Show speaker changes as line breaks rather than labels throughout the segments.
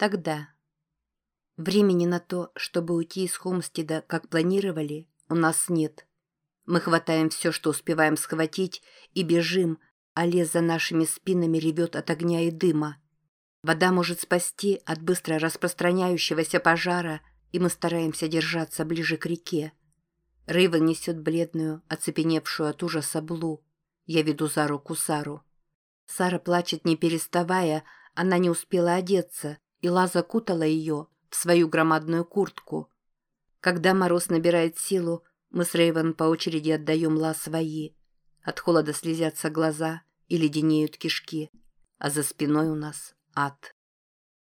Тогда. Времени на то, чтобы уйти из Холмстеда, как планировали, у нас нет. Мы хватаем все, что успеваем схватить, и бежим, а лес за нашими спинами ревет от огня и дыма. Вода может спасти от быстро распространяющегося пожара, и мы стараемся держаться ближе к реке. Рейвен несет бледную, оцепеневшую от ужаса Блу. Я веду за руку Сару. Сара плачет не переставая, она не успела одеться, и Ла закутала ее в свою громадную куртку. Когда мороз набирает силу, мы с Рейвен по очереди отдаем Ла свои. От холода слезятся глаза и леденеют кишки, а за спиной у нас ад.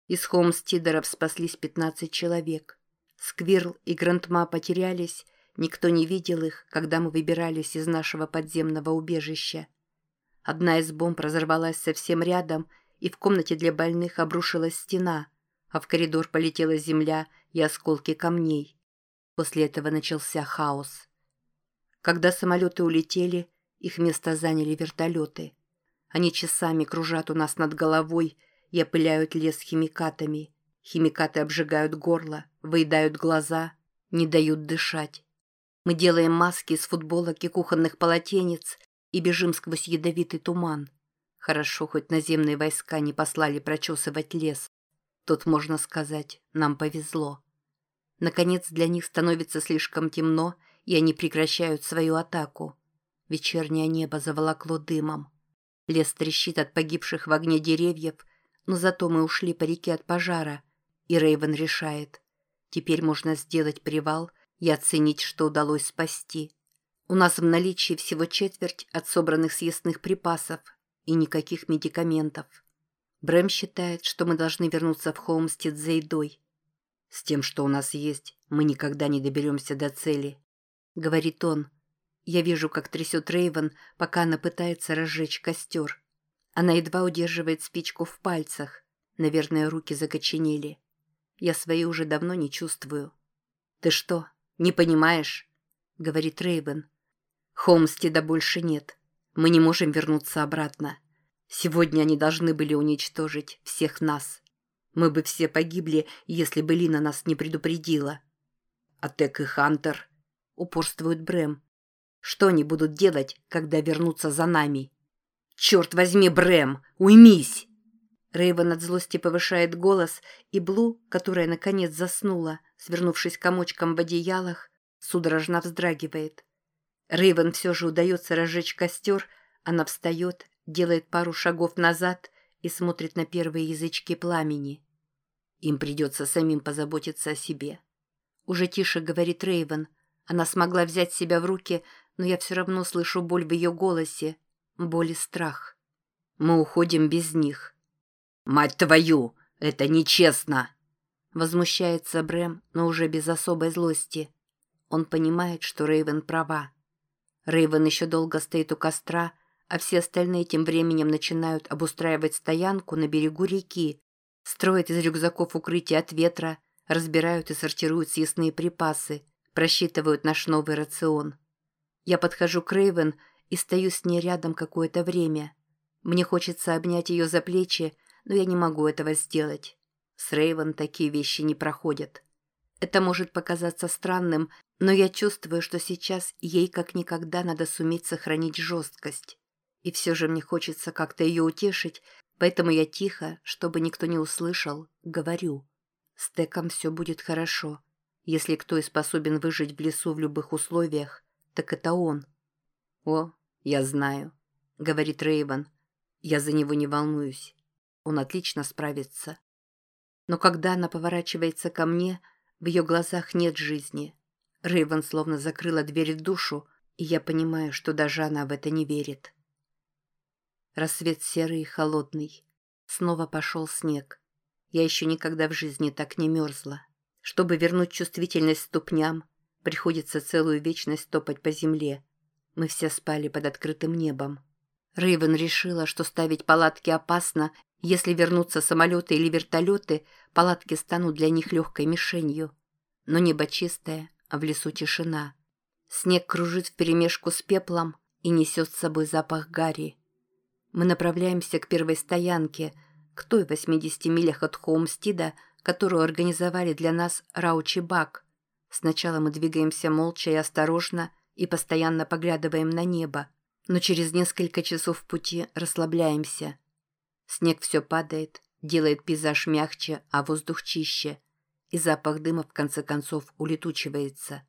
Из Холмстидеров спаслись 15 человек. Сквирл и Грандма потерялись, никто не видел их, когда мы выбирались из нашего подземного убежища. Одна из бомб разорвалась совсем рядом, и в комнате для больных обрушилась стена, а в коридор полетела земля и осколки камней. После этого начался хаос. Когда самолеты улетели, их место заняли вертолеты. Они часами кружат у нас над головой и опыляют лес химикатами. Химикаты обжигают горло, выедают глаза, не дают дышать. Мы делаем маски из футболок и кухонных полотенец и бежим сквозь ядовитый туман. Хорошо, хоть наземные войска не послали прочесывать лес. Тут, можно сказать, нам повезло. Наконец для них становится слишком темно, и они прекращают свою атаку. Вечернее небо заволокло дымом. Лес трещит от погибших в огне деревьев, но зато мы ушли по реке от пожара, и Рейвен решает. Теперь можно сделать привал и оценить, что удалось спасти. У нас в наличии всего четверть от собранных съестных припасов и никаких медикаментов. Брэм считает, что мы должны вернуться в Холмстед за едой. «С тем, что у нас есть, мы никогда не доберемся до цели», — говорит он. Я вижу, как трясет Рейвен, пока она пытается разжечь костер. Она едва удерживает спичку в пальцах. Наверное, руки закоченели. Я свои уже давно не чувствую. «Ты что, не понимаешь?» — говорит Рейвен. «Холмстеда больше нет. Мы не можем вернуться обратно. Сегодня они должны были уничтожить всех нас. Мы бы все погибли, если бы Лина нас не предупредила». «А Тек и Хантер?» — упорствует Брэм. «Что они будут делать, когда вернутся за нами?» «Черт возьми, Брэм, уймись!» Рейвен от злости повышает голос, и Блу, которая наконец заснула, свернувшись комочком в одеялах, судорожно вздрагивает. Рейвен все же удается разжечь костер, она встает, делает пару шагов назад и смотрит на первые язычки пламени. Им придется самим позаботиться о себе. Уже тише говорит Рейвен. Она смогла взять себя в руки, но я все равно слышу боль в ее голосе, боль и страх. Мы уходим без них. «Мать твою! Это нечестно!» Возмущается Брэм, но уже без особой злости. Он понимает, что Рейвен права. Рейвен еще долго стоит у костра, а все остальные тем временем начинают обустраивать стоянку на берегу реки, строят из рюкзаков укрытия от ветра, разбирают и сортируют съестные припасы, просчитывают наш новый рацион. Я подхожу к Рейвен и стою с ней рядом какое-то время. Мне хочется обнять ее за плечи, но я не могу этого сделать. С Рейвен такие вещи не проходят. Это может показаться странным, но я чувствую, что сейчас ей как никогда надо суметь сохранить жесткость. И все же мне хочется как-то ее утешить, поэтому я тихо, чтобы никто не услышал, говорю. С Теком все будет хорошо. Если кто и способен выжить в лесу в любых условиях, так это он. «О, я знаю», — говорит Рейвен. «Я за него не волнуюсь. Он отлично справится. Но когда она поворачивается ко мне, в ее глазах нет жизни. Рейвен словно закрыла дверь в душу, и я понимаю, что даже она в это не верит. Рассвет серый и холодный. Снова пошел снег. Я еще никогда в жизни так не мерзла. Чтобы вернуть чувствительность ступням, приходится целую вечность топать по земле. Мы все спали под открытым небом. Рейвен решила, что ставить палатки опасно, если вернутся самолеты или вертолеты, палатки станут для них легкой мишенью. Но небо чистое, а в лесу тишина. Снег кружит вперемешку с пеплом и несет с собой запах гари. Мы направляемся к первой стоянке, к той 80 милях от Хоумстида, которую организовали для нас Раучи Бак. Сначала мы двигаемся молча и осторожно и постоянно поглядываем на небо, но через несколько часов пути расслабляемся. Снег все падает, делает пейзаж мягче, а воздух чище, и запах дыма в конце концов улетучивается.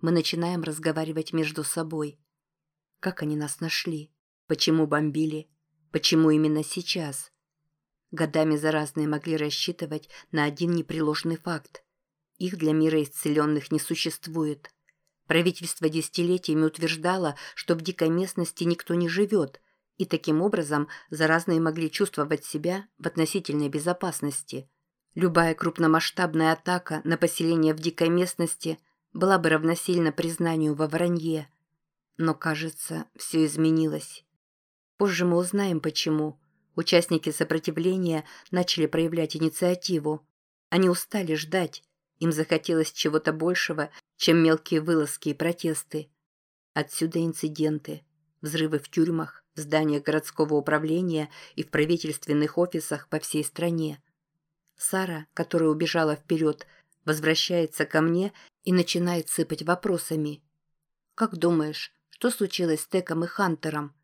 Мы начинаем разговаривать между собой. Как они нас нашли? Почему бомбили? Почему именно сейчас? Годами за разные могли рассчитывать на один непреложный факт. Их для мира исцеленных не существует. Правительство десятилетиями утверждало, что в дикой местности никто не живет, и таким образом заразные могли чувствовать себя в относительной безопасности. Любая крупномасштабная атака на поселение в дикой местности была бы равносильна признанию во вранье. Но, кажется, все изменилось. Позже мы узнаем, почему – Участники сопротивления начали проявлять инициативу. Они устали ждать. Им захотелось чего-то большего, чем мелкие вылазки и протесты. Отсюда инциденты. Взрывы в тюрьмах, в зданиях городского управления и в правительственных офисах по всей стране. Сара, которая убежала вперед, возвращается ко мне и начинает сыпать вопросами. «Как думаешь, что случилось с Теком и Хантером?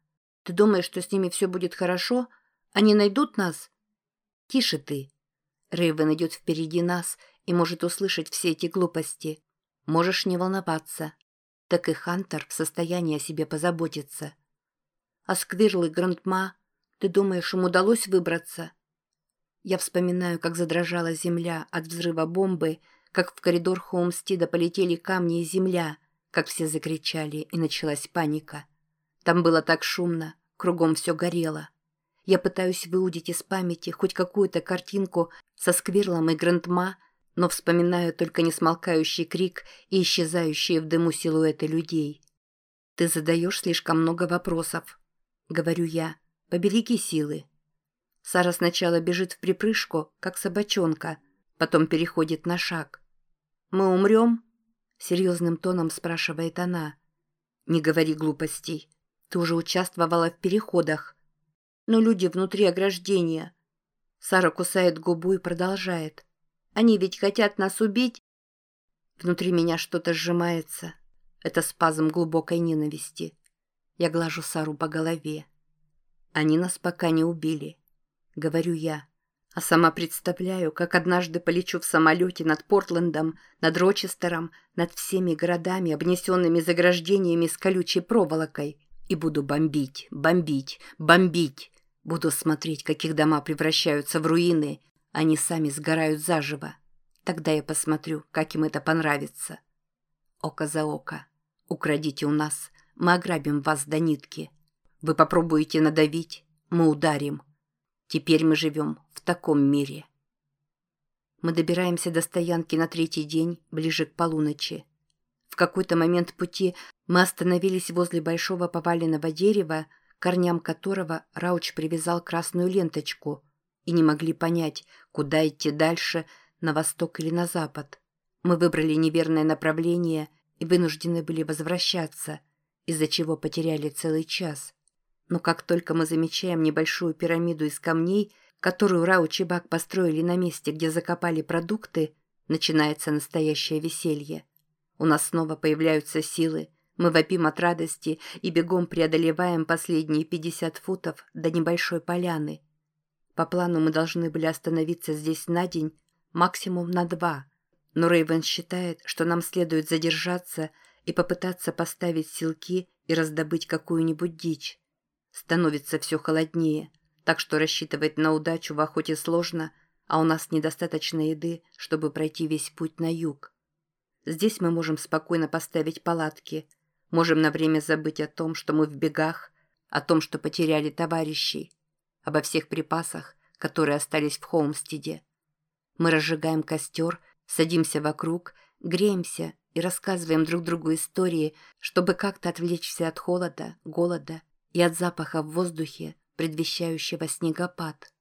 Ты думаешь, что с ними все будет хорошо?» Они найдут нас?» «Тише ты!» Рейвен идет впереди нас и может услышать все эти глупости. Можешь не волноваться. Так и Хантер в состоянии о себе позаботиться. Сквирл и Грандма, ты думаешь, им удалось выбраться? Я вспоминаю, как задрожала земля от взрыва бомбы, как в коридор Хоумстида полетели камни и земля, как все закричали, и началась паника. Там было так шумно, кругом все горело. Я пытаюсь выудить из памяти хоть какую-то картинку со Сквирлом и Грандма, но вспоминаю только несмолкающий крик и исчезающие в дыму силуэты людей. «Ты задаешь слишком много вопросов», — говорю я. «Побереги силы». Сара сначала бежит в припрыжку, как собачонка, потом переходит на шаг. «Мы умрем?» — серьезным тоном спрашивает она. «Не говори глупостей. Ты уже участвовала в переходах но люди внутри ограждения. Сара кусает губу и продолжает. Они ведь хотят нас убить. Внутри меня что-то сжимается. Это спазм глубокой ненависти. Я глажу Сару по голове. Они нас пока не убили, говорю я. А сама представляю, как однажды полечу в самолете над Портлендом, над Рочестером, над всеми городами, обнесенными заграждениями с колючей проволокой, и буду бомбить, бомбить, бомбить, Буду смотреть, как их дома превращаются в руины, они сами сгорают заживо. Тогда я посмотрю, как им это понравится. Око за око. Украдите у нас, мы ограбим вас до нитки. Вы попробуете надавить, мы ударим. Теперь мы живем в таком мире. Мы добираемся до стоянки на третий день, ближе к полуночи. В какой-то момент пути мы остановились возле большого поваленного дерева, корням которого Рауч привязал красную ленточку, и не могли понять, куда идти дальше, на восток или на запад. Мы выбрали неверное направление и вынуждены были возвращаться, из-за чего потеряли целый час. Но как только мы замечаем небольшую пирамиду из камней, которую Рауч и Бак построили на месте, где закопали продукты, начинается настоящее веселье. У нас снова появляются силы, мы вопим от радости и бегом преодолеваем последние 50 футов до небольшой поляны. По плану мы должны были остановиться здесь на день, максимум на два. Но Рейвен считает, что нам следует задержаться и попытаться поставить силки и раздобыть какую-нибудь дичь. Становится все холоднее, так что рассчитывать на удачу в охоте сложно, а у нас недостаточно еды, чтобы пройти весь путь на юг. Здесь мы можем спокойно поставить палатки – Можем на время забыть о том, что мы в бегах, о том, что потеряли товарищей, обо всех припасах, которые остались в Холмстеде. Мы разжигаем костер, садимся вокруг, греемся и рассказываем друг другу истории, чтобы как-то отвлечься от холода, голода и от запаха в воздухе, предвещающего снегопад.